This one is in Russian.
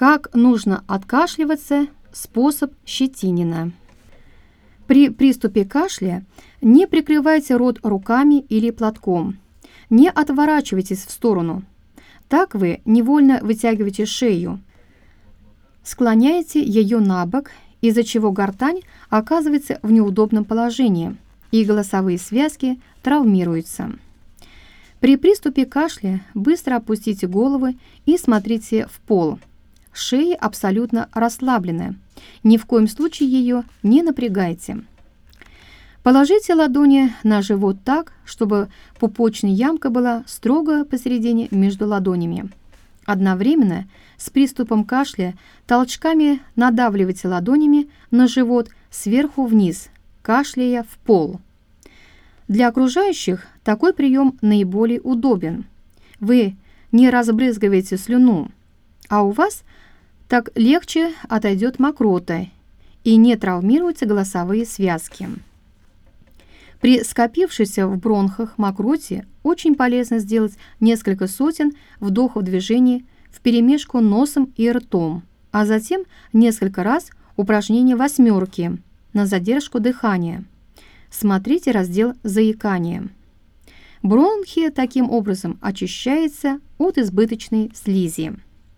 Как нужно откашливаться? Способ Щетинина. При приступе кашля не прикрывайте рот руками или платком. Не отворачивайтесь в сторону. Так вы невольно вытягиваете шею. Склоняете ее на бок, из-за чего гортань оказывается в неудобном положении, и голосовые связки травмируются. При приступе кашля быстро опустите головы и смотрите в пол – Шея абсолютно расслабленная. Ни в коем случае ее не напрягайте. Положите ладони на живот так, чтобы пупочная ямка была строго посередине между ладонями. Одновременно с приступом кашля толчками надавливайте ладонями на живот сверху вниз, кашляя в пол. Для окружающих такой прием наиболее удобен. Вы не разбрызгиваете слюну, а у вас так легче отойдет мокрота и не травмируются голосовые связки. При скопившейся в бронхах мокроте очень полезно сделать несколько сотен вдохов движений в перемешку носом и ртом, а затем несколько раз упражнение восьмерки на задержку дыхания. Смотрите раздел «Заикание». Бронхи таким образом очищаются от избыточной слизи.